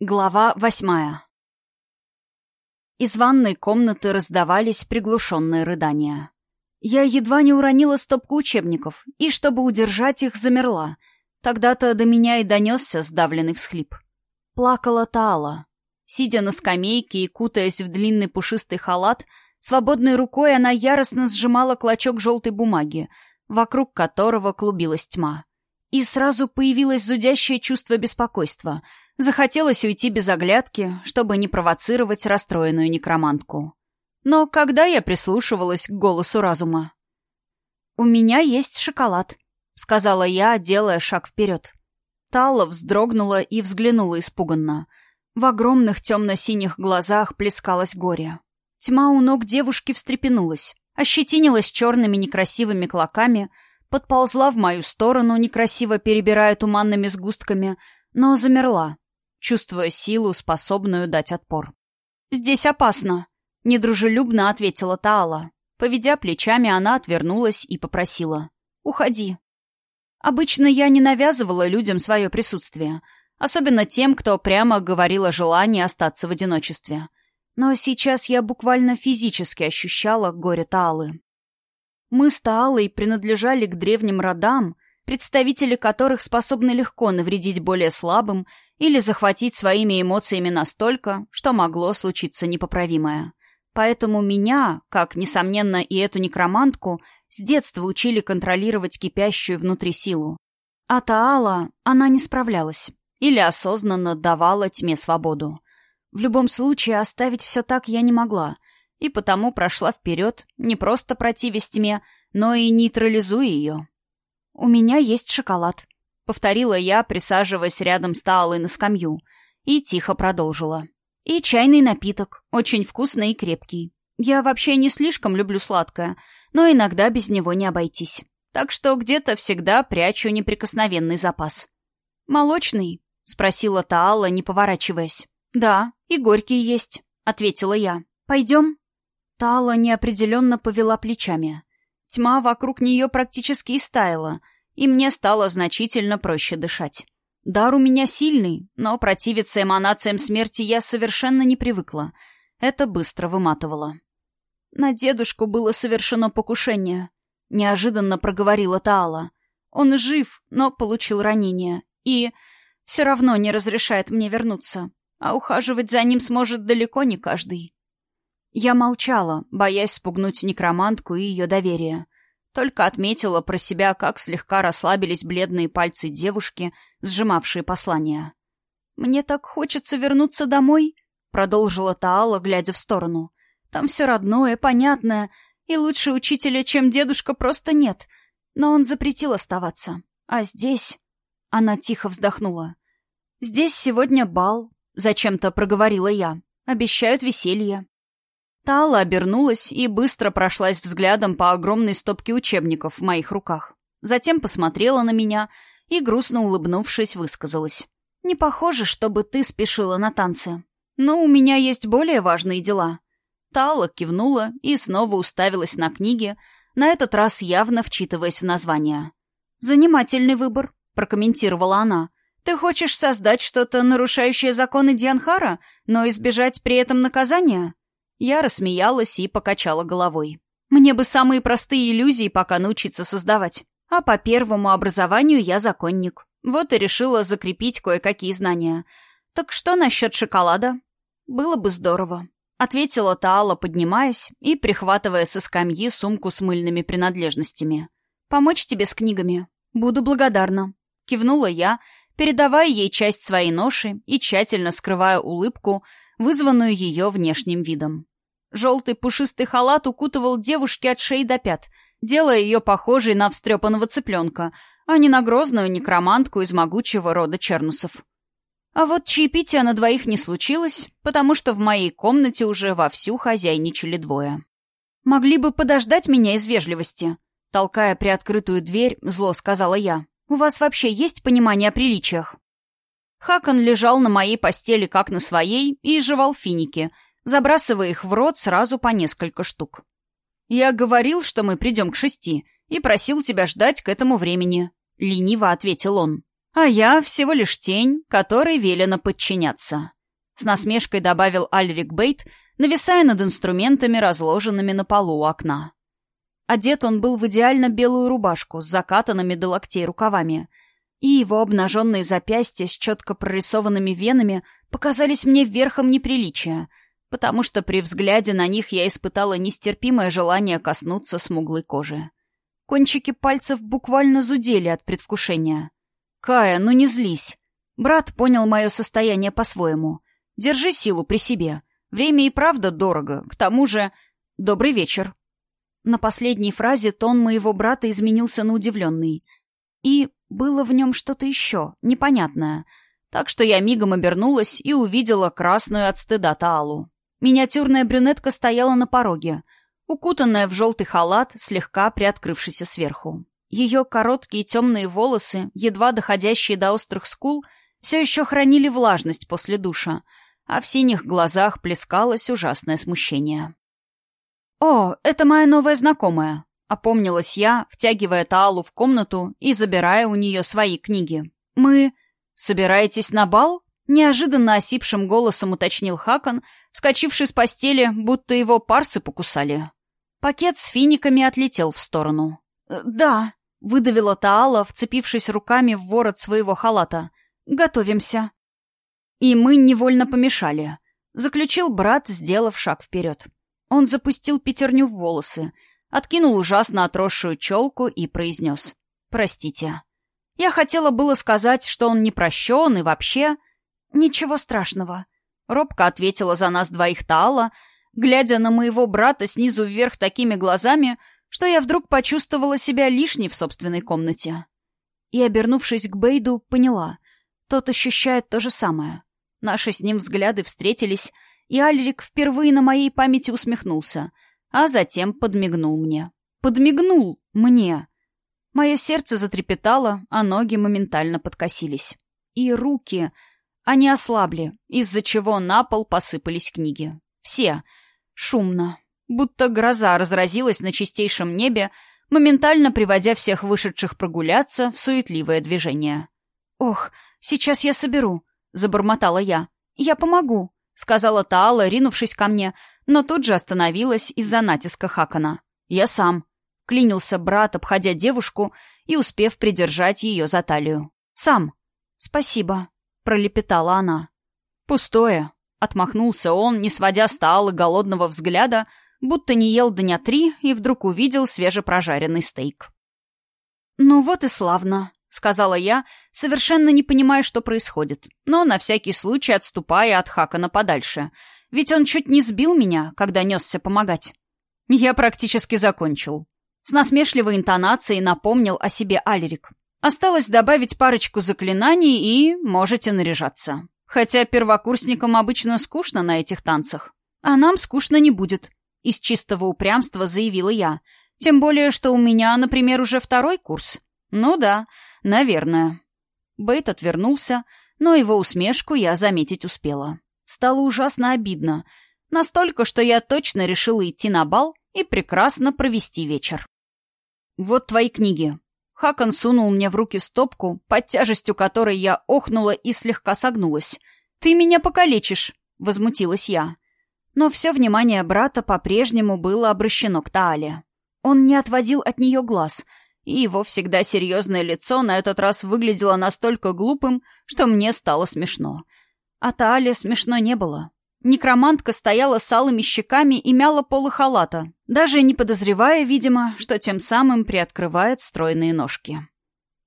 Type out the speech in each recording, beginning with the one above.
Глава восьмая Из ванной комнаты раздавались приглушенные рыдания. Я едва не уронила стопку учебников, и, чтобы удержать их, замерла. Тогда-то до меня и донесся сдавленный всхлип. Плакала Таала. Сидя на скамейке и кутаясь в длинный пушистый халат, свободной рукой она яростно сжимала клочок желтой бумаги, вокруг которого клубилась тьма. И сразу появилось зудящее чувство беспокойства — Захотелось уйти без оглядки, чтобы не провоцировать расстроенную некромантку. Но когда я прислушивалась к голосу разума? «У меня есть шоколад», — сказала я, делая шаг вперед. Талла вздрогнула и взглянула испуганно. В огромных темно-синих глазах плескалось горе. Тьма у ног девушки встрепенулась, ощетинилась черными некрасивыми клоками, подползла в мою сторону, некрасиво перебирая туманными сгустками, но замерла, чувствуя силу, способную дать отпор. «Здесь опасно», — недружелюбно ответила Таала. Поведя плечами, она отвернулась и попросила. «Уходи». Обычно я не навязывала людям свое присутствие, особенно тем, кто прямо говорил о желании остаться в одиночестве. Но сейчас я буквально физически ощущала горе Таалы. Мы с Таалой принадлежали к древним родам, представители которых способны легко навредить более слабым или захватить своими эмоциями настолько, что могло случиться непоправимое. Поэтому меня, как, несомненно, и эту некромантку, с детства учили контролировать кипящую внутри силу. А Таала, она не справлялась. Или осознанно давала тьме свободу. В любом случае, оставить все так я не могла. И потому прошла вперед, не просто противясь тьме, но и нейтрализуя ее. «У меня есть шоколад», повторила я, присаживаясь рядом с Таалой на скамью, и тихо продолжила. И чайный напиток, очень вкусный и крепкий. Я вообще не слишком люблю сладкое, но иногда без него не обойтись. Так что где-то всегда прячу неприкосновенный запас. «Молочный?» — спросила Таала, не поворачиваясь. «Да, и горький есть», — ответила я. «Пойдем?» Таала неопределенно повела плечами. Тьма вокруг нее практически истаяла — и мне стало значительно проще дышать. Дар у меня сильный, но противиться эманациям смерти я совершенно не привыкла. Это быстро выматывало. На дедушку было совершено покушение. Неожиданно проговорила Таала. Он жив, но получил ранение. И все равно не разрешает мне вернуться. А ухаживать за ним сможет далеко не каждый. Я молчала, боясь спугнуть некромантку и ее доверие. Только отметила про себя, как слегка расслабились бледные пальцы девушки, сжимавшие послание. «Мне так хочется вернуться домой», — продолжила Таала, глядя в сторону. «Там все родное, понятное, и лучше учителя, чем дедушка, просто нет. Но он запретил оставаться. А здесь...» Она тихо вздохнула. «Здесь сегодня бал», — зачем-то проговорила я. «Обещают веселье». Тала обернулась и быстро прошлась взглядом по огромной стопке учебников в моих руках. Затем посмотрела на меня и, грустно улыбнувшись, высказалась. «Не похоже, чтобы ты спешила на танцы. Но у меня есть более важные дела». Тала кивнула и снова уставилась на книги, на этот раз явно вчитываясь в название. «Занимательный выбор», — прокомментировала она. «Ты хочешь создать что-то, нарушающее законы Дианхара, но избежать при этом наказания?» Я рассмеялась и покачала головой. Мне бы самые простые иллюзии пока научиться создавать. А по первому образованию я законник. Вот и решила закрепить кое-какие знания. Так что насчет шоколада? Было бы здорово. Ответила Таала, поднимаясь и прихватывая со скамьи сумку с мыльными принадлежностями. «Помочь тебе с книгами? Буду благодарна». Кивнула я, передавая ей часть своей ноши и тщательно скрывая улыбку, вызванную ее внешним видом. Желтый пушистый халат укутывал девушке от шеи до пят, делая ее похожей на встрепанного цыпленка, а не на грозную некромантку из могучего рода чернусов. А вот чаепития на двоих не случилось, потому что в моей комнате уже вовсю хозяйничали двое. «Могли бы подождать меня из вежливости», — толкая приоткрытую дверь, зло сказала я. «У вас вообще есть понимание о приличиях?» Хакон лежал на моей постели, как на своей, и жевал финики — забрасывая их в рот сразу по несколько штук. «Я говорил, что мы придем к шести, и просил тебя ждать к этому времени», — лениво ответил он. А я всего лишь тень, которой велено подчиняться. С насмешкой добавил Альрик Бейт, нависая над инструментами, разложенными на полу у окна. Одет он был в идеально белую рубашку с закатанными до локтей рукавами, и его обнаженные запястья с четко прорисованными венами показались мне верхом неприличия, потому что при взгляде на них я испытала нестерпимое желание коснуться смуглой кожи. Кончики пальцев буквально зудели от предвкушения. «Кая, ну не злись!» Брат понял мое состояние по-своему. «Держи силу при себе. Время и правда дорого. К тому же... Добрый вечер!» На последней фразе тон моего брата изменился на удивленный. И было в нем что-то еще, непонятное. Так что я мигом обернулась и увидела красную от стыда Таалу. Миниатюрная брюнетка стояла на пороге, укутанная в желтый халат, слегка приоткрывшийся сверху. Ее короткие темные волосы, едва доходящие до острых скул, все еще хранили влажность после душа, а в синих глазах плескалось ужасное смущение. «О, это моя новая знакомая», — опомнилась я, втягивая Таалу в комнату и забирая у нее свои книги. «Мы... собираетесь на бал?» — неожиданно осипшим голосом уточнил Хакон — вскочивший с постели, будто его парсы покусали. Пакет с финиками отлетел в сторону. «Э, «Да», — выдавила Таала, вцепившись руками в ворот своего халата. «Готовимся». И мы невольно помешали. Заключил брат, сделав шаг вперед. Он запустил пятерню в волосы, откинул ужасно отросшую челку и произнес. «Простите». Я хотела было сказать, что он не прощен и вообще... Ничего страшного. Робко ответила за нас двоих Таала, глядя на моего брата снизу вверх такими глазами, что я вдруг почувствовала себя лишней в собственной комнате. И, обернувшись к Бейду, поняла. Тот ощущает то же самое. Наши с ним взгляды встретились, и Альрик впервые на моей памяти усмехнулся, а затем подмигнул мне. Подмигнул мне! Мое сердце затрепетало, а ноги моментально подкосились. И руки... Они ослабли, из-за чего на пол посыпались книги. Все. Шумно. Будто гроза разразилась на чистейшем небе, моментально приводя всех вышедших прогуляться в суетливое движение. «Ох, сейчас я соберу», — забормотала я. «Я помогу», — сказала Таала, ринувшись ко мне, но тут же остановилась из-за натиска Хакана. «Я сам», — клинился брат, обходя девушку и успев придержать ее за талию. «Сам». «Спасибо», пролепетала она. «Пустое», — отмахнулся он, не сводя с голодного взгляда, будто не ел дня три и вдруг увидел свежепрожаренный стейк. «Ну вот и славно», — сказала я, совершенно не понимая, что происходит, но на всякий случай отступая от Хакана подальше, ведь он чуть не сбил меня, когда несся помогать. Я практически закончил. С насмешливой интонацией напомнил о себе Альрик. Осталось добавить парочку заклинаний и можете наряжаться. Хотя первокурсникам обычно скучно на этих танцах. А нам скучно не будет. Из чистого упрямства заявила я. Тем более, что у меня, например, уже второй курс. Ну да, наверное. Бейт отвернулся, но его усмешку я заметить успела. Стало ужасно обидно. Настолько, что я точно решила идти на бал и прекрасно провести вечер. «Вот твои книги», Хакон сунул мне в руки стопку, под тяжестью которой я охнула и слегка согнулась. «Ты меня покалечишь!» — возмутилась я. Но все внимание брата по-прежнему было обращено к Таале. Он не отводил от нее глаз, и его всегда серьезное лицо на этот раз выглядело настолько глупым, что мне стало смешно. А Таале смешно не было. Некромантка стояла с алыми щеками и мяла полы халата, даже не подозревая, видимо, что тем самым приоткрывает стройные ножки.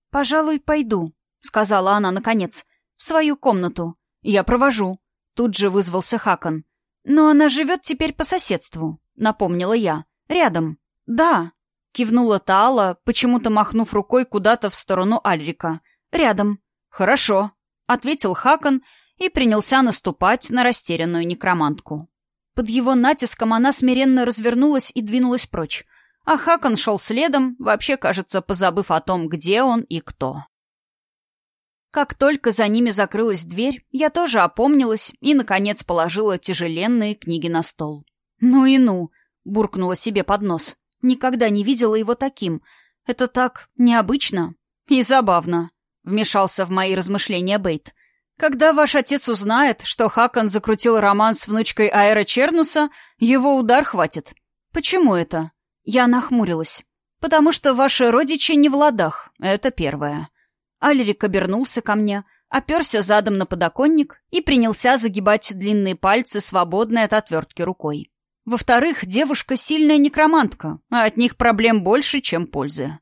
«Пожалуй, пойду», — сказала она наконец, — «в свою комнату. Я провожу». Тут же вызвался Хакон. «Но она живет теперь по соседству», — напомнила я. «Рядом». «Да», — кивнула Таала, почему-то махнув рукой куда-то в сторону Альрика. «Рядом». «Хорошо», — ответил Хакон, — и принялся наступать на растерянную некромантку. Под его натиском она смиренно развернулась и двинулась прочь, а Хакон шел следом, вообще, кажется, позабыв о том, где он и кто. Как только за ними закрылась дверь, я тоже опомнилась и, наконец, положила тяжеленные книги на стол. «Ну и ну!» — буркнула себе под нос. «Никогда не видела его таким. Это так необычно и забавно». — вмешался в мои размышления Бейт. «Когда ваш отец узнает, что Хакан закрутил роман с внучкой Аэра Чернуса, его удар хватит». «Почему это?» Я нахмурилась. «Потому что ваши родичи не в ладах, это первое». Алерик обернулся ко мне, оперся задом на подоконник и принялся загибать длинные пальцы, свободной от отвертки рукой. Во-вторых, девушка сильная некромантка, а от них проблем больше, чем пользы.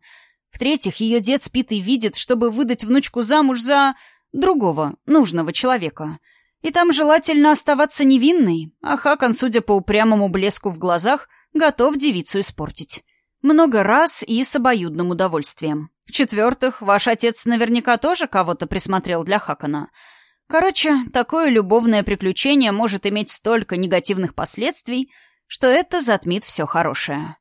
В-третьих, ее дед спит и видит, чтобы выдать внучку замуж за другого, нужного человека. И там желательно оставаться невинной, а Хакан, судя по упрямому блеску в глазах, готов девицу испортить. Много раз и с обоюдным удовольствием. В-четвертых, ваш отец наверняка тоже кого-то присмотрел для Хакана. Короче, такое любовное приключение может иметь столько негативных последствий, что это затмит все хорошее.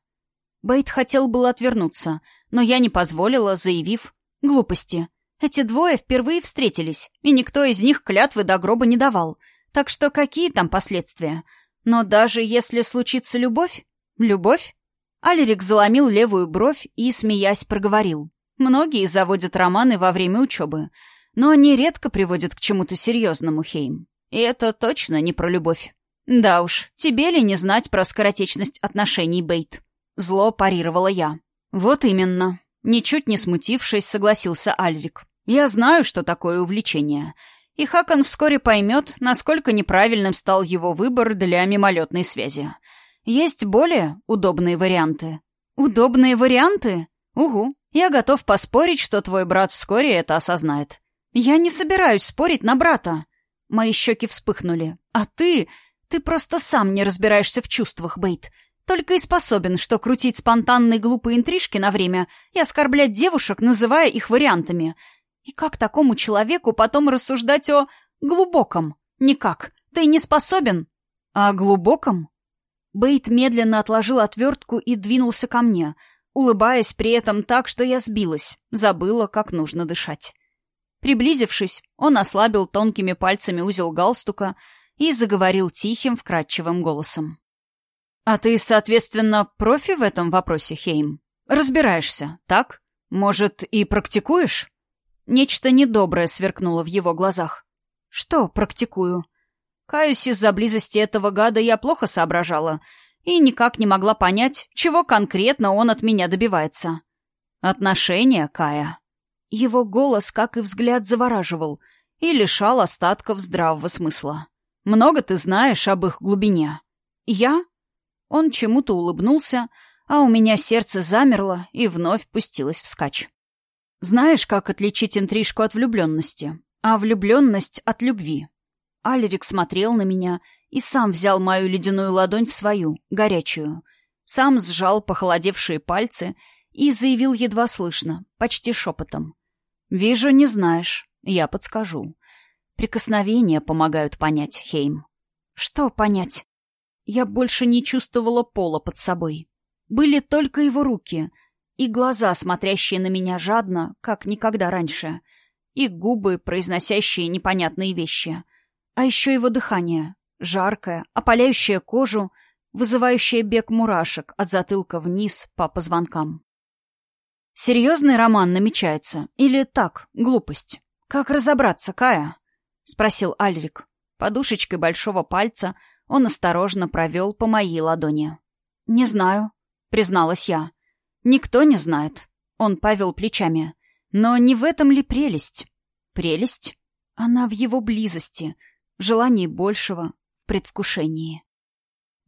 Бейт хотел было отвернуться, но я не позволила, заявив «Глупости. Эти двое впервые встретились, и никто из них клятвы до гроба не давал. Так что какие там последствия? Но даже если случится любовь... Любовь? Алерик заломил левую бровь и, смеясь, проговорил. Многие заводят романы во время учебы, но они редко приводят к чему-то серьезному, Хейм. И это точно не про любовь. Да уж, тебе ли не знать про скоротечность отношений, Бейт? Зло парировала я. Вот именно. Ничуть не смутившись, согласился Альрик. Я знаю, что такое увлечение. И Хакон вскоре поймет, насколько неправильным стал его выбор для мимолетной связи. Есть более удобные варианты. Удобные варианты? Угу. Я готов поспорить, что твой брат вскоре это осознает. Я не собираюсь спорить на брата. Мои щеки вспыхнули. А ты... Ты просто сам не разбираешься в чувствах, Бейт. Только и способен, что крутить спонтанные глупые интрижки на время и оскорблять девушек, называя их вариантами. И как такому человеку потом рассуждать о глубоком? Никак. Ты не способен. А глубоком? Бейт медленно отложил отвертку и двинулся ко мне, улыбаясь при этом так, что я сбилась, забыла, как нужно дышать. Приблизившись, он ослабил тонкими пальцами узел галстука и заговорил тихим, вкрадчивым голосом. «А ты, соответственно, профи в этом вопросе, Хейм? Разбираешься, так? Может, и практикуешь?» Нечто недоброе сверкнуло в его глазах. «Что практикую?» Каюсь, из-за близости этого гада я плохо соображала и никак не могла понять, чего конкретно он от меня добивается. «Отношения, Кая?» Его голос, как и взгляд, завораживал и лишал остатков здравого смысла. «Много ты знаешь об их глубине?» «Я?» Он чему-то улыбнулся, а у меня сердце замерло и вновь пустилось вскачь. «Знаешь, как отличить интрижку от влюбленности, а влюбленность от любви?» Алерик смотрел на меня и сам взял мою ледяную ладонь в свою, горячую. Сам сжал похолодевшие пальцы и заявил едва слышно, почти шепотом. «Вижу, не знаешь. Я подскажу. Прикосновения помогают понять, Хейм». «Что понять?» Я больше не чувствовала пола под собой. Были только его руки и глаза, смотрящие на меня жадно, как никогда раньше, и губы, произносящие непонятные вещи. А еще его дыхание, жаркое, опаляющее кожу, вызывающее бег мурашек от затылка вниз по позвонкам. Серьезный роман намечается? Или так, глупость? Как разобраться, Кая? Спросил Альрик. Подушечкой большого пальца он осторожно провел по моей ладони. «Не знаю», — призналась я. «Никто не знает». Он повел плечами. «Но не в этом ли прелесть?» «Прелесть? Она в его близости, в желании большего, в предвкушении».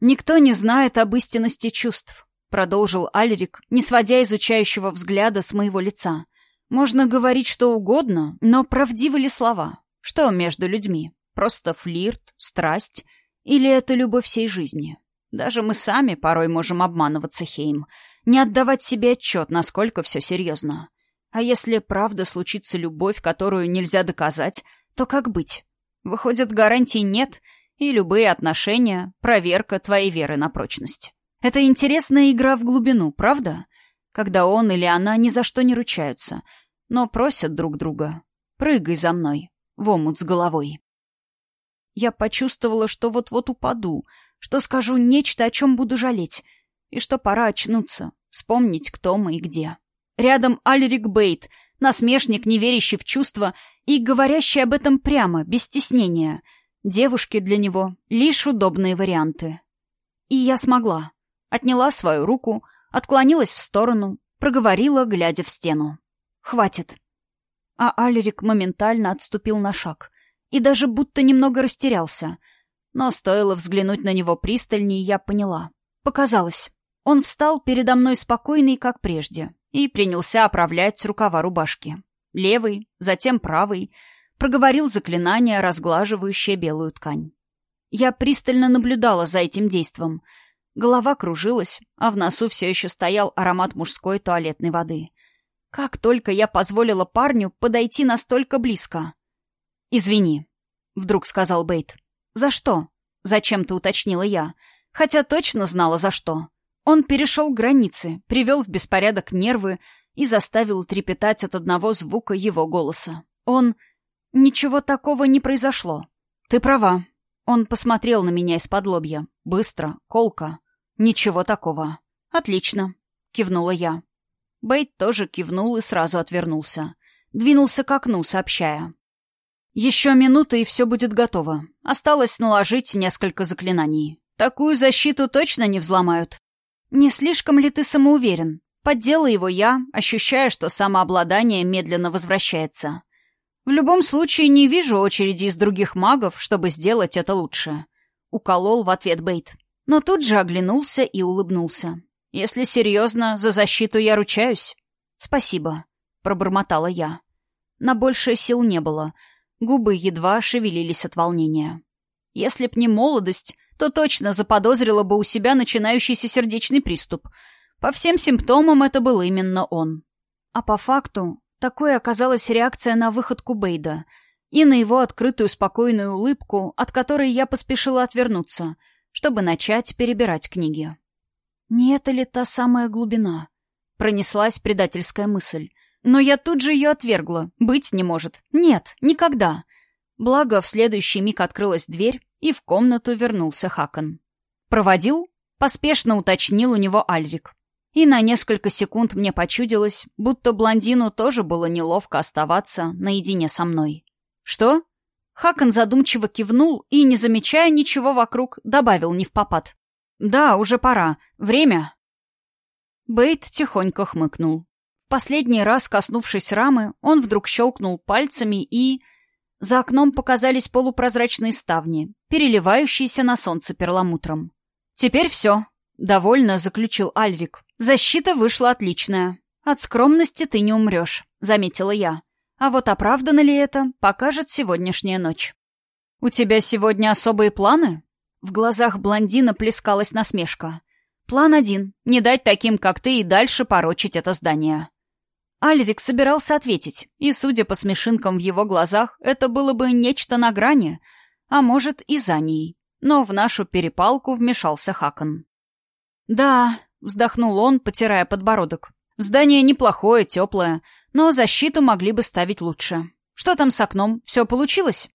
«Никто не знает об истинности чувств продолжил Альрик, не сводя изучающего взгляда с моего лица. Можно говорить что угодно, но правдивы ли слова? Что между людьми? Просто флирт, страсть? Или это любовь всей жизни? Даже мы сами порой можем обманываться, Хейм, не отдавать себе отчет, насколько все серьезно. А если правда случится любовь, которую нельзя доказать, то как быть? Выходит, гарантий нет, и любые отношения — проверка твоей веры на прочность. Это интересная игра в глубину, правда? Когда он или она ни за что не ручаются, но просят друг друга. «Прыгай за мной, в омут с головой». Я почувствовала, что вот-вот упаду, что скажу нечто, о чем буду жалеть, и что пора очнуться, вспомнить, кто мы и где. Рядом Альрик Бейт, Насмешник, не верящий в чувства и говорящий об этом прямо, без стеснения. Девушки для него — лишь удобные варианты. И я смогла. Отняла свою руку, отклонилась в сторону, проговорила, глядя в стену. «Хватит». А Алерик моментально отступил на шаг и даже будто немного растерялся. Но стоило взглянуть на него пристальнее, я поняла. Показалось. Он встал передо мной спокойный, как прежде, и принялся оправлять рукава рубашки. Левый, затем правый, проговорил заклинание, разглаживающее белую ткань. Я пристально наблюдала за этим действом. Голова кружилась, а в носу все еще стоял аромат мужской туалетной воды. Как только я позволила парню подойти настолько близко. «Извини», — вдруг сказал Бейт. «За что?» — зачем-то уточнила я, хотя точно знала, за что. Он перешел границы, привел в беспорядок нервы и заставил трепетать от одного звука его голоса. Он... Ничего такого не произошло. Ты права. Он посмотрел на меня из-под лобья. Быстро, колко. Ничего такого. Отлично. Кивнула я. Бейт тоже кивнул и сразу отвернулся. Двинулся к окну, сообщая. «Еще минута, и все будет готово. Осталось наложить несколько заклинаний. Такую защиту точно не взломают. «Не слишком ли ты самоуверен?» Поддела его я, ощущая, что самообладание медленно возвращается. В любом случае, не вижу очереди из других магов, чтобы сделать это лучше. Уколол в ответ Бейт. Но тут же оглянулся и улыбнулся. Если серьезно, за защиту я ручаюсь. Спасибо, пробормотала я. На большее сил не было. Губы едва шевелились от волнения. Если б не молодость, то точно заподозрила бы у себя начинающийся сердечный приступ. По всем симптомам это был именно он. А по факту, такой оказалась реакция на выходку Бейда и на его открытую спокойную улыбку, от которой я поспешила отвернуться, чтобы начать перебирать книги. «Не это ли та самая глубина?» — пронеслась предательская мысль. Но я тут же ее отвергла. Быть не может. Нет, никогда. Благо, в следующий миг открылась дверь, и в комнату вернулся Хакон. «Проводил?» — поспешно уточнил у него Альрик. И на несколько секунд мне почудилось, будто блондину тоже было неловко оставаться наедине со мной. «Что?» Хакон задумчиво кивнул и, не замечая ничего вокруг, добавил не в попад. «Да, уже пора. Время». Бейт тихонько хмыкнул. В последний раз, коснувшись рамы, он вдруг щелкнул пальцами и... За окном показались полупрозрачные ставни, переливающиеся на солнце перламутром. «Теперь все», — довольно заключил Альрик. «Защита вышла отличная. От скромности ты не умрешь», — заметила я. «А вот оправдано ли это, покажет сегодняшняя ночь». «У тебя сегодня особые планы?» В глазах блондина плескалась насмешка. «План один — не дать таким, как ты, и дальше порочить это здание». Альрик собирался ответить, и, судя по смешинкам в его глазах, это было бы нечто на грани, а может и за ней. Но в нашу перепалку вмешался Хакон. «Да», — вздохнул он, потирая подбородок, — «здание неплохое, теплое, но защиту могли бы ставить лучше. Что там с окном? Все получилось?»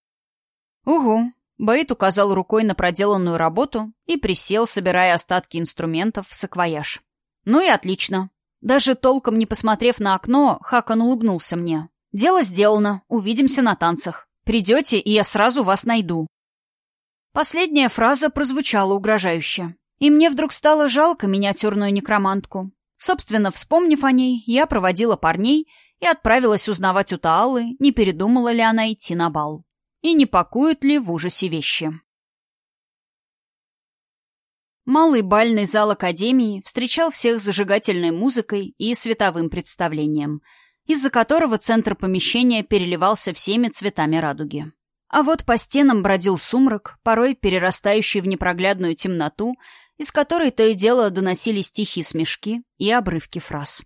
«Угу», — Бейт указал рукой на проделанную работу и присел, собирая остатки инструментов в саквояж. «Ну и отлично. Даже толком не посмотрев на окно, Хакан улыбнулся мне. «Дело сделано. Увидимся на танцах. Придете, и я сразу вас найду». Последняя фраза прозвучала угрожающе. И мне вдруг стало жалко миниатюрную некромантку. Собственно, вспомнив о ней, я проводила парней и отправилась узнавать у Таалы, не передумала ли она идти на бал. И не пакуют ли в ужасе вещи. Малый бальный зал Академии встречал всех зажигательной музыкой и световым представлением, из-за которого центр помещения переливался всеми цветами радуги. А вот по стенам бродил сумрак, порой перерастающий в непроглядную темноту, из которой то и дело доносились тихие смешки и обрывки фраз.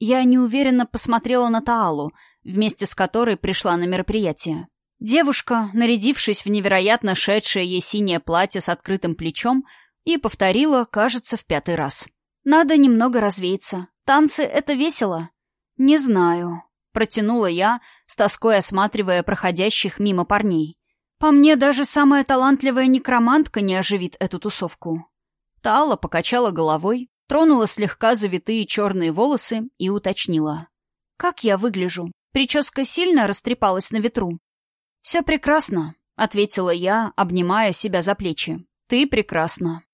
Я неуверенно посмотрела на Таалу, вместе с которой пришла на мероприятие. Девушка, нарядившись в невероятно шедшее ей синее платье с открытым плечом, и повторила, кажется, в пятый раз. «Надо немного развеяться. Танцы — это весело». «Не знаю», — протянула я, с тоской осматривая проходящих мимо парней. «По мне, даже самая талантливая некромантка не оживит эту тусовку». Тала покачала головой, тронула слегка завитые черные волосы и уточнила. «Как я выгляжу? Прическа сильно растрепалась на ветру. «Все прекрасно», — ответила я, обнимая себя за плечи. «Ты прекрасна».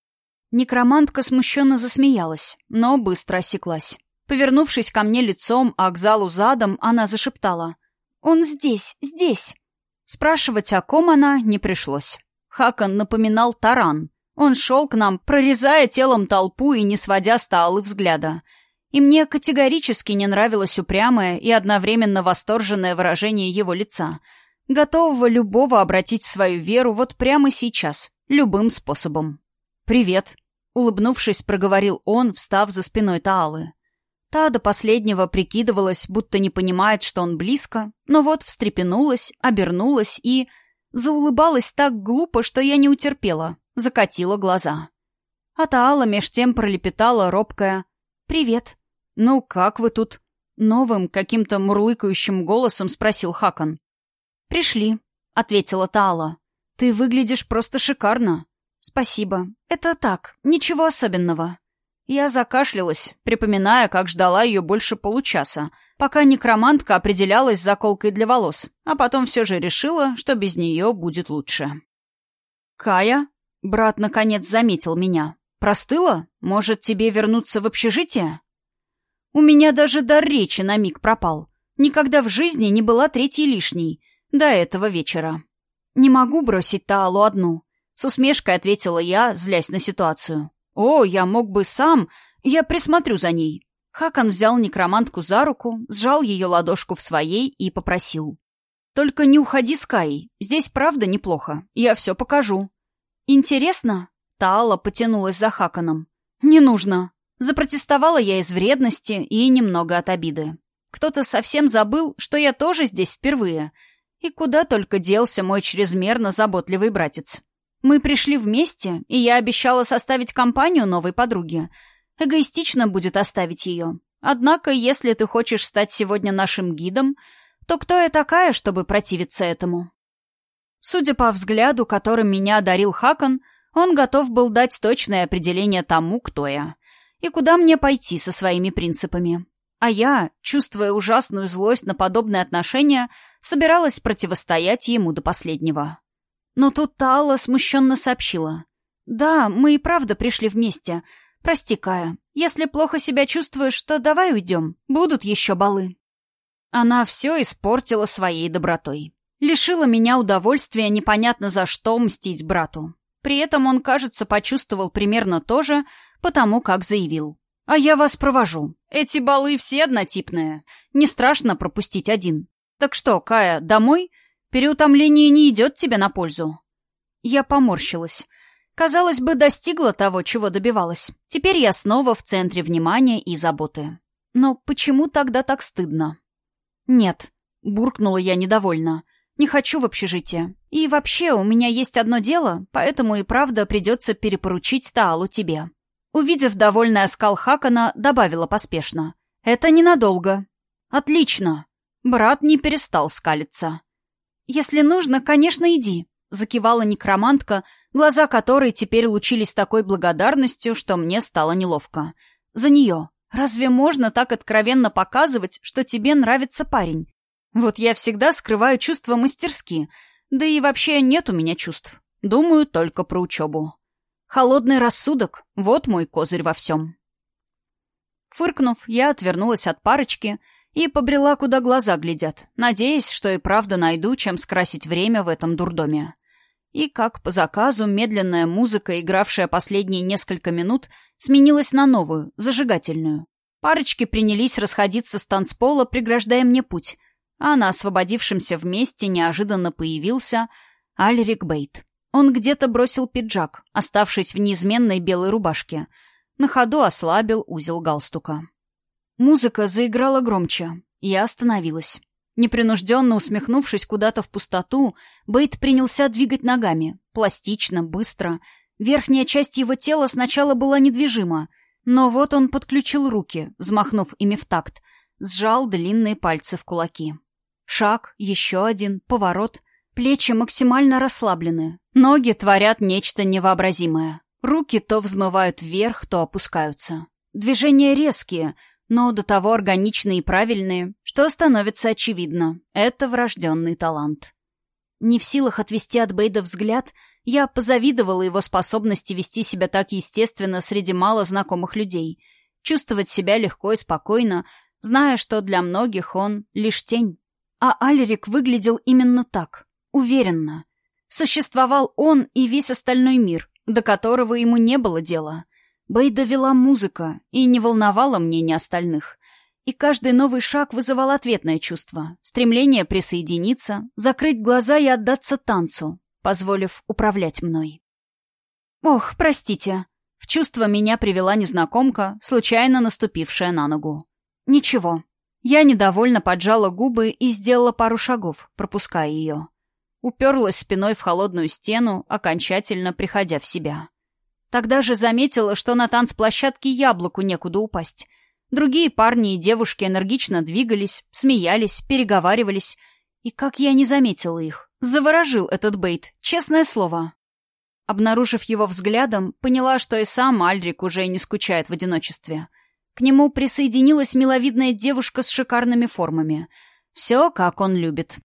Некромантка смущенно засмеялась, но быстро осеклась. Повернувшись ко мне лицом, а к залу задом, она зашептала. «Он здесь, здесь!» Спрашивать, о ком она, не пришлось. Хакон напоминал таран. Он шел к нам, прорезая телом толпу и не сводя с Таалы взгляда. И мне категорически не нравилось упрямое и одновременно восторженное выражение его лица, готового любого обратить в свою веру вот прямо сейчас, любым способом. «Привет», — улыбнувшись, проговорил он, встав за спиной Таалы. Та до последнего прикидывалась, будто не понимает, что он близко, но вот встрепенулась, обернулась и... заулыбалась так глупо, что я не утерпела, закатила глаза. А Таала меж тем пролепетала робкая «Привет». «Ну, как вы тут?» Новым, каким-то мурлыкающим голосом спросил Хакон. «Пришли», — ответила Таала. «Ты выглядишь просто шикарно». «Спасибо. Это так, ничего особенного». Я закашлялась, припоминая, как ждала ее больше получаса, пока некромантка определялась с заколкой для волос, а потом все же решила, что без нее будет лучше. «Кая?» — брат наконец заметил меня. «Простыла? Может, тебе вернуться в общежитие?» У меня даже дар речи на миг пропал. Никогда в жизни не была третьей лишней. До этого вечера. «Не могу бросить Таалу одну», — с усмешкой ответила я, злясь на ситуацию. «О, я мог бы сам. Я присмотрю за ней». Хакан взял некромантку за руку, сжал ее ладошку в своей и попросил. «Только не уходи с Каей. Здесь правда неплохо. Я все покажу». «Интересно?» Таала потянулась за Хаканом. «Не нужно». Запротестовала я из вредности и немного от обиды. Кто-то совсем забыл, что я тоже здесь впервые. И куда только делся мой чрезмерно заботливый братец. Мы пришли вместе, и я обещала составить компанию новой подруге. Эгоистично будет оставить ее. Однако, если ты хочешь стать сегодня нашим гидом, то кто я такая, чтобы противиться этому? Судя по взгляду, которым меня одарил Хакон, он готов был дать точное определение тому, кто я. И куда мне пойти со своими принципами. А я, чувствуя ужасную злость на подобные отношения, собиралась противостоять ему до последнего. Но тут Таала смущенно сообщила. «Да, мы и правда пришли вместе. Прости, Кая. Если плохо себя чувствуешь, то давай уйдем. Будут еще балы». Она все испортила своей добротой. Лишила меня удовольствия непонятно за что мстить брату. При этом он, кажется, почувствовал примерно то же, потому как заявил. «А я вас провожу. Эти балы все однотипные. Не страшно пропустить один. Так что, Кая, домой? Переутомление не идет тебе на пользу. Я поморщилась. Казалось бы, достигла того, чего добивалась. Теперь я снова в центре внимания и заботы. Но почему тогда так стыдно? Нет, буркнула я недовольно. Не хочу в общежитие. И вообще, у меня есть одно дело, поэтому и правда придется перепоручить Таалу тебе. Увидев довольный оскал Хакана, добавила поспешно. «Это ненадолго». «Отлично». Брат не перестал скалиться. «Если нужно, конечно, иди», — закивала некромантка, глаза которой теперь лучились такой благодарностью, что мне стало неловко. «За нее. Разве можно так откровенно показывать, что тебе нравится парень? Вот я всегда скрываю чувства мастерски, да и вообще нет у меня чувств. Думаю только про учебу. Холодный рассудок — вот мой козырь во всем». Фыркнув, я отвернулась от парочки — и побрела, куда глаза глядят, надеясь, что и правда найду, чем скрасить время в этом дурдоме. И как по заказу медленная музыка, игравшая последние несколько минут, сменилась на новую, зажигательную. Парочки принялись расходиться с танцпола, преграждая мне путь, а на освободившемся вместе неожиданно появился Альрик Бейт. Он где-то бросил пиджак, оставшись в неизменной белой рубашке. На ходу ослабил узел галстука. Музыка заиграла громче. Я остановилась. Непринужденно усмехнувшись куда-то в пустоту, Бейт принялся двигать ногами. Пластично, быстро. Верхняя часть его тела сначала была недвижима, но вот он подключил руки, взмахнув ими в такт, сжал длинные пальцы в кулаки. Шаг, еще один, поворот. Плечи максимально расслаблены. Ноги творят нечто невообразимое. Руки то взмывают вверх, то опускаются. Движения резкие — но до того органичные и правильные, что становится очевидно. Это врожденный талант. Не в силах отвести от Бейда взгляд, я позавидовала его способности вести себя так естественно среди мало знакомых людей, чувствовать себя легко и спокойно, зная, что для многих он лишь тень. А Алерик выглядел именно так, уверенно. Существовал он и весь остальной мир, до которого ему не было дела. Бейда вела музыка, и не волновала мнение остальных. И каждый новый шаг вызывал ответное чувство, стремление присоединиться, закрыть глаза и отдаться танцу, позволив управлять мной. «Ох, простите», в чувство меня привела незнакомка, случайно наступившая на ногу. «Ничего». Я недовольно поджала губы и сделала пару шагов, пропуская ее. Уперлась спиной в холодную стену, окончательно приходя в себя. Тогда же заметила, что на танцплощадке яблоку некуда упасть. Другие парни и девушки энергично двигались, смеялись, переговаривались. И как я не заметила их. Заворожил этот бейт, честное слово. Обнаружив его взглядом, поняла, что и сам Альрик уже не скучает в одиночестве. К нему присоединилась миловидная девушка с шикарными формами. Все, как он любит.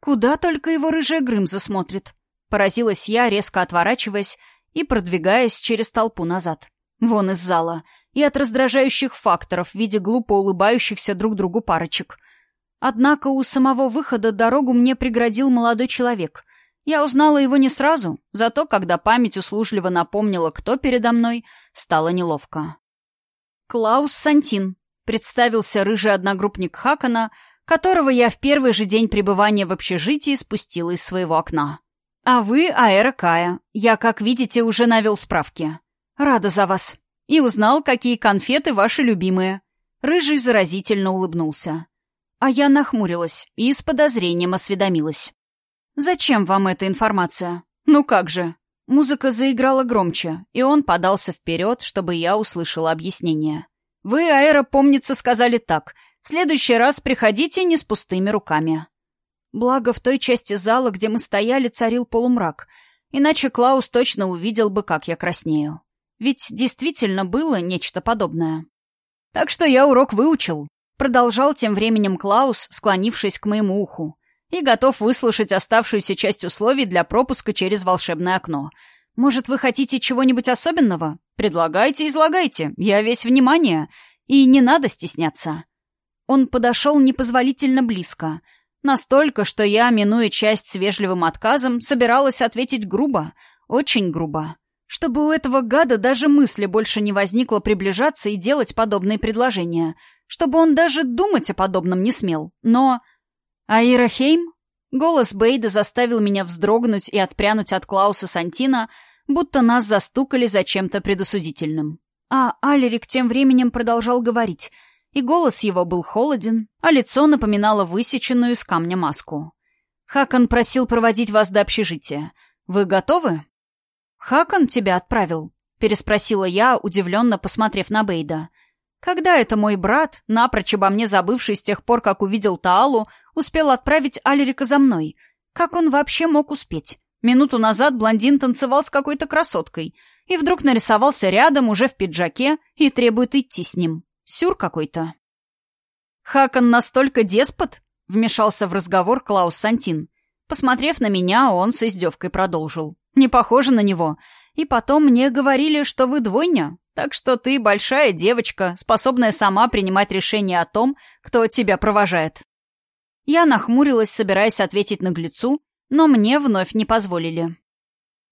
Куда только его рыжая Грымза смотрит. Поразилась я, резко отворачиваясь и продвигаясь через толпу назад. Вон из зала. И от раздражающих факторов в виде глупо улыбающихся друг другу парочек. Однако у самого выхода дорогу мне преградил молодой человек — я узнала его не сразу, зато когда память услужливо напомнила, кто передо мной, стало неловко. «Клаус Сантин», — представился рыжий одногруппник Хакана, которого я в первый же день пребывания в общежитии спустила из своего окна. «А вы Аэра Кая. Я, как видите, уже навел справки. Рада за вас. И узнал, какие конфеты ваши любимые». Рыжий заразительно улыбнулся. А я нахмурилась и с подозрением осведомилась. «Зачем вам эта информация?» «Ну как же?» Музыка заиграла громче, и он подался вперед, чтобы я услышала объяснение. «Вы, Аэро, помнится, сказали так. В следующий раз приходите не с пустыми руками». Благо, в той части зала, где мы стояли, царил полумрак. Иначе Клаус точно увидел бы, как я краснею. Ведь действительно было нечто подобное. «Так что я урок выучил», — продолжал тем временем Клаус, склонившись к моему уху и готов выслушать оставшуюся часть условий для пропуска через волшебное окно. Может, вы хотите чего-нибудь особенного? Предлагайте, излагайте. Я весь внимание. И не надо стесняться. Он подошел непозволительно близко. Настолько, что я, минуя часть с вежливым отказом, собиралась ответить грубо. Очень грубо. Чтобы у этого гада даже мысли больше не возникло приближаться и делать подобные предложения. Чтобы он даже думать о подобном не смел. Но... «Аира Хейм?» Голос Бейда заставил меня вздрогнуть и отпрянуть от Клауса Сантина, будто нас застукали за чем-то предосудительным. А Алерик тем временем продолжал говорить, и голос его был холоден, а лицо напоминало высеченную из камня маску. «Хакон просил проводить вас до общежития. Вы готовы?» «Хакон тебя отправил?» — переспросила я, удивленно посмотрев на Бейда. «Когда это мой брат, напрочь обо мне забывший с тех пор, как увидел Таалу, успел отправить Алерика за мной. Как он вообще мог успеть? Минуту назад блондин танцевал с какой-то красоткой и вдруг нарисовался рядом, уже в пиджаке, и требует идти с ним. Сюр какой-то. «Хакон настолько деспот?» — вмешался в разговор Клаус Сантин. Посмотрев на меня, он с издевкой продолжил. «Не похоже на него. И потом мне говорили, что вы двойня, так что ты большая девочка, способная сама принимать решение о том, кто тебя провожает». Я нахмурилась, собираясь ответить наглецу, но мне вновь не позволили.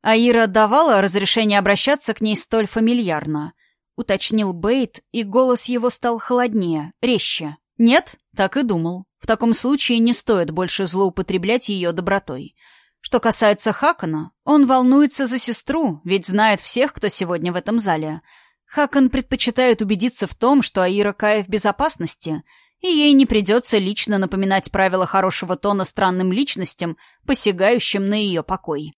Аира давала разрешение обращаться к ней столь фамильярно. Уточнил Бейт, и голос его стал холоднее, резче. Нет? Так и думал. В таком случае не стоит больше злоупотреблять ее добротой. Что касается Хакана, он волнуется за сестру, ведь знает всех, кто сегодня в этом зале. Хакан предпочитает убедиться в том, что Аира Кая в безопасности — и ей не придется лично напоминать правила хорошего тона странным личностям, посягающим на ее покой.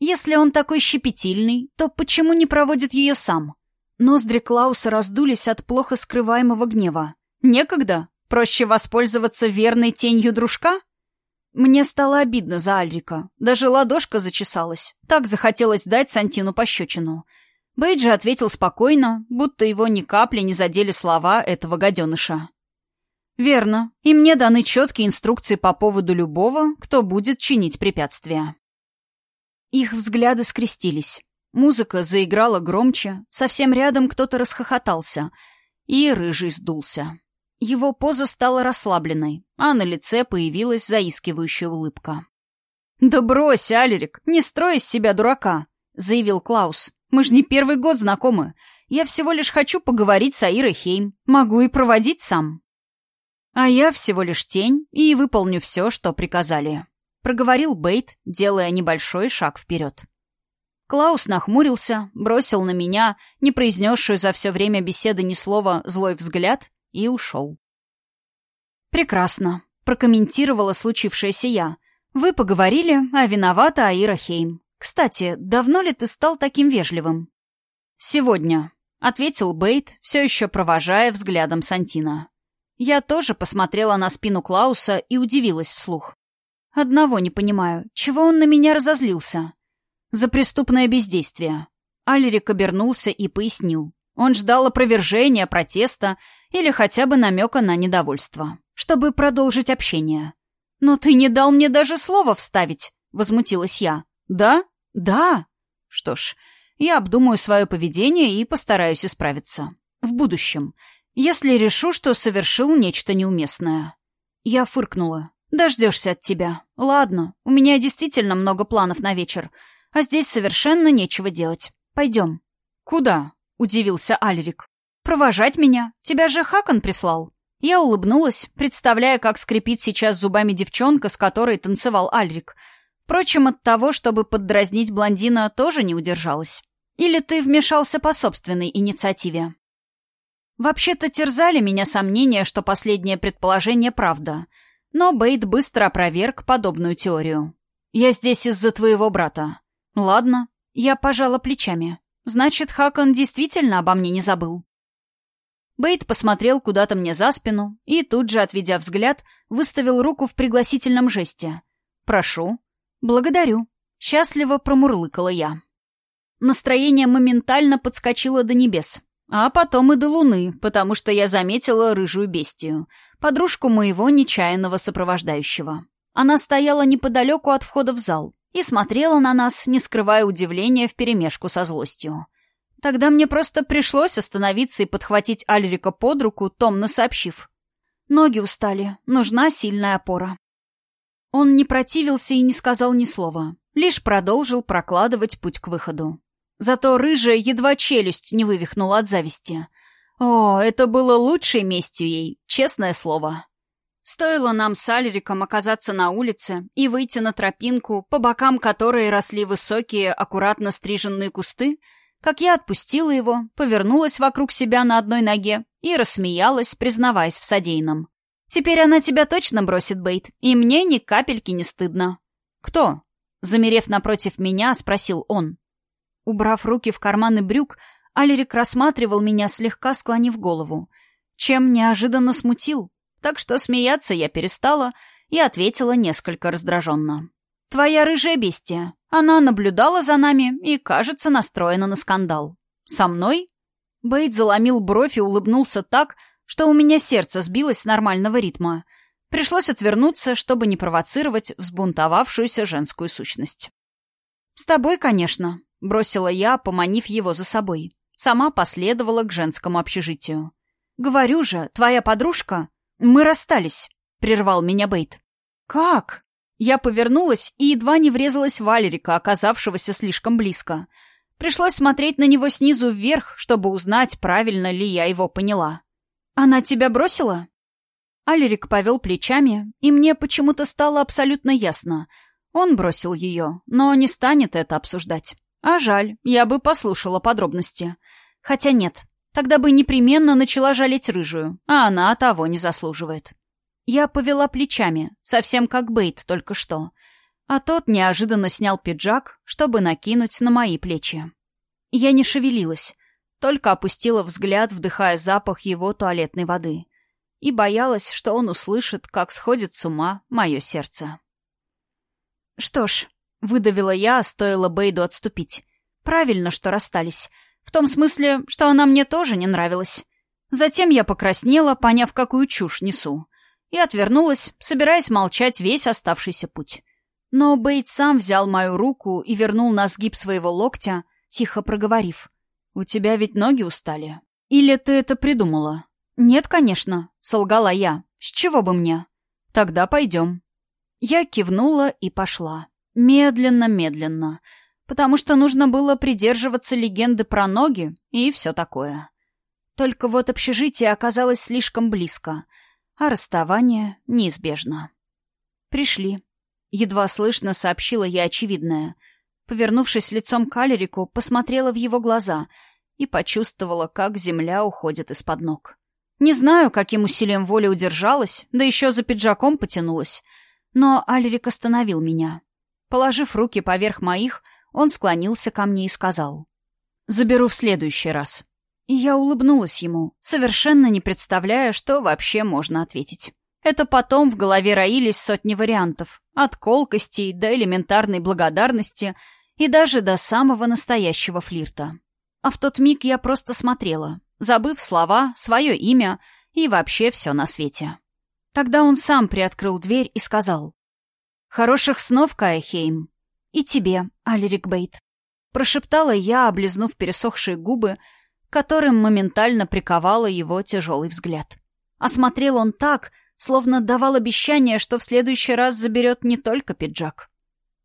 Если он такой щепетильный, то почему не проводит ее сам? Ноздри Клауса раздулись от плохо скрываемого гнева. Некогда? Проще воспользоваться верной тенью дружка? Мне стало обидно за Альрика. Даже ладошка зачесалась. Так захотелось дать Сантину пощечину. Бейджи ответил спокойно, будто его ни капли не задели слова этого гаденыша. «Верно, и мне даны четкие инструкции по поводу любого, кто будет чинить препятствия». Их взгляды скрестились. Музыка заиграла громче, совсем рядом кто-то расхохотался, и рыжий сдулся. Его поза стала расслабленной, а на лице появилась заискивающая улыбка. «Да брось, Алерик, не строй из себя дурака», — заявил Клаус. Мы же не первый год знакомы. Я всего лишь хочу поговорить с Аирой Хейм. Могу и проводить сам. А я всего лишь тень и выполню все, что приказали. Проговорил Бейт, делая небольшой шаг вперед. Клаус нахмурился, бросил на меня, не произнесшую за все время беседы ни слова, злой взгляд, и ушел. «Прекрасно», — прокомментировала случившееся я. «Вы поговорили, а виновата Аира Хейм. «Кстати, давно ли ты стал таким вежливым?» «Сегодня», — ответил Бейт, все еще провожая взглядом Сантина. Я тоже посмотрела на спину Клауса и удивилась вслух. «Одного не понимаю, чего он на меня разозлился?» «За преступное бездействие». Алерик обернулся и пояснил. Он ждал опровержения, протеста или хотя бы намека на недовольство, чтобы продолжить общение. «Но ты не дал мне даже слова вставить», — возмутилась я. «Да? Да. Что ж, я обдумаю свое поведение и постараюсь исправиться. В будущем, если решу, что совершил нечто неуместное. Я фыркнула. Дождешься от тебя. Ладно, у меня действительно много планов на вечер, а здесь совершенно нечего делать. Пойдем. Куда? Удивился Альрик. Провожать меня. Тебя же Хакон прислал. Я улыбнулась, представляя, как скрипит сейчас зубами девчонка, с которой танцевал Альрик — Впрочем, от того, чтобы поддразнить блондина, тоже не удержалась. Или ты вмешался по собственной инициативе? Вообще-то терзали меня сомнения, что последнее предположение правда. Но Бейт быстро опроверг подобную теорию. «Я здесь из-за твоего брата». «Ладно». Я пожала плечами. «Значит, Хакон действительно обо мне не забыл». Бейт посмотрел куда-то мне за спину и тут же, отведя взгляд, выставил руку в пригласительном жесте. «Прошу». «Благодарю», — счастливо промурлыкала я. Настроение моментально подскочило до небес, а потом и до луны, потому что я заметила рыжую бестию, подружку моего нечаянного сопровождающего. Она стояла неподалеку от входа в зал и смотрела на нас, не скрывая удивления вперемешку со злостью. Тогда мне просто пришлось остановиться и подхватить Альрика под руку, томно сообщив. Ноги устали, нужна сильная опора. Он не противился и не сказал ни слова, лишь продолжил прокладывать путь к выходу. Зато рыжая едва челюсть не вывихнула от зависти. О, это было лучшей местью ей, честное слово. Стоило нам с Альриком оказаться на улице и выйти на тропинку, по бокам которой росли высокие, аккуратно стриженные кусты, как я отпустила его, повернулась вокруг себя на одной ноге и рассмеялась, признаваясь в содеянном. Теперь она тебя точно бросит, Бейт, и мне ни капельки не стыдно. Кто? Замерев напротив меня, спросил он. Убрав руки в карманы брюк, Алерик рассматривал меня, слегка склонив голову, чем неожиданно смутил, так что смеяться я перестала и ответила несколько раздраженно. «Твоя рыжая бестия. Она наблюдала за нами и, кажется, настроена на скандал. Со мной?» Бейт заломил бровь и улыбнулся так, что у меня сердце сбилось с нормального ритма. Пришлось отвернуться, чтобы не провоцировать взбунтовавшуюся женскую сущность. «С тобой, конечно», — бросила я, поманив его за собой. Сама последовала к женскому общежитию. «Говорю же, твоя подружка...» «Мы расстались», — прервал меня Бейт. «Как?» Я повернулась и едва не врезалась в Валерика, оказавшегося слишком близко. Пришлось смотреть на него снизу вверх, чтобы узнать, правильно ли я его поняла. «Она тебя бросила?» Алерик повел плечами, и мне почему-то стало абсолютно ясно. Он бросил ее, но не станет это обсуждать. А жаль, я бы послушала подробности. Хотя нет, тогда бы непременно начала жалеть рыжую, а она того не заслуживает. Я повела плечами, совсем как Бейт только что. А тот неожиданно снял пиджак, чтобы накинуть на мои плечи. Я не шевелилась, только опустила взгляд, вдыхая запах его туалетной воды. И боялась, что он услышит, как сходит с ума мое сердце. «Что ж», — выдавила я, стоило Бейду отступить. «Правильно, что расстались. В том смысле, что она мне тоже не нравилась. Затем я покраснела, поняв, какую чушь несу, и отвернулась, собираясь молчать весь оставшийся путь. Но Бейт сам взял мою руку и вернул на сгиб своего локтя, тихо проговорив. «У тебя ведь ноги устали. Или ты это придумала?» «Нет, конечно», — солгала я. «С чего бы мне?» «Тогда пойдем». Я кивнула и пошла. Медленно-медленно. Потому что нужно было придерживаться легенды про ноги и все такое. Только вот общежитие оказалось слишком близко, а расставание неизбежно. «Пришли», — едва слышно сообщила я очевидное. Повернувшись лицом к Алерику, посмотрела в его глаза и почувствовала, как земля уходит из-под ног. Не знаю, каким усилием воли удержалась, да еще за пиджаком потянулась. Но Альрик остановил меня. Положив руки поверх моих, он склонился ко мне и сказал. «Заберу в следующий раз». И я улыбнулась ему, совершенно не представляя, что вообще можно ответить. Это потом в голове роились сотни вариантов. От колкостей до элементарной благодарности и даже до самого настоящего флирта. А в тот миг я просто смотрела, забыв слова, свое имя и вообще все на свете. Тогда он сам приоткрыл дверь и сказал. «Хороших снов, Каяхейм. И тебе, Алерик Бейт». Прошептала я, облизнув пересохшие губы, которым моментально приковала его тяжелый взгляд. Осмотрел он так, словно давал обещание, что в следующий раз заберет не только пиджак.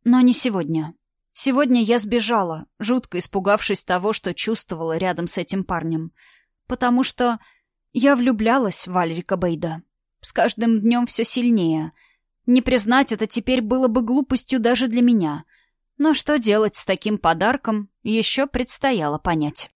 Но не сегодня. Сегодня я сбежала, жутко испугавшись того, что чувствовала рядом с этим парнем — потому что я влюблялась в Альрика Бейда. С каждым днем все сильнее. Не признать это теперь было бы глупостью даже для меня. Но что делать с таким подарком, еще предстояло понять.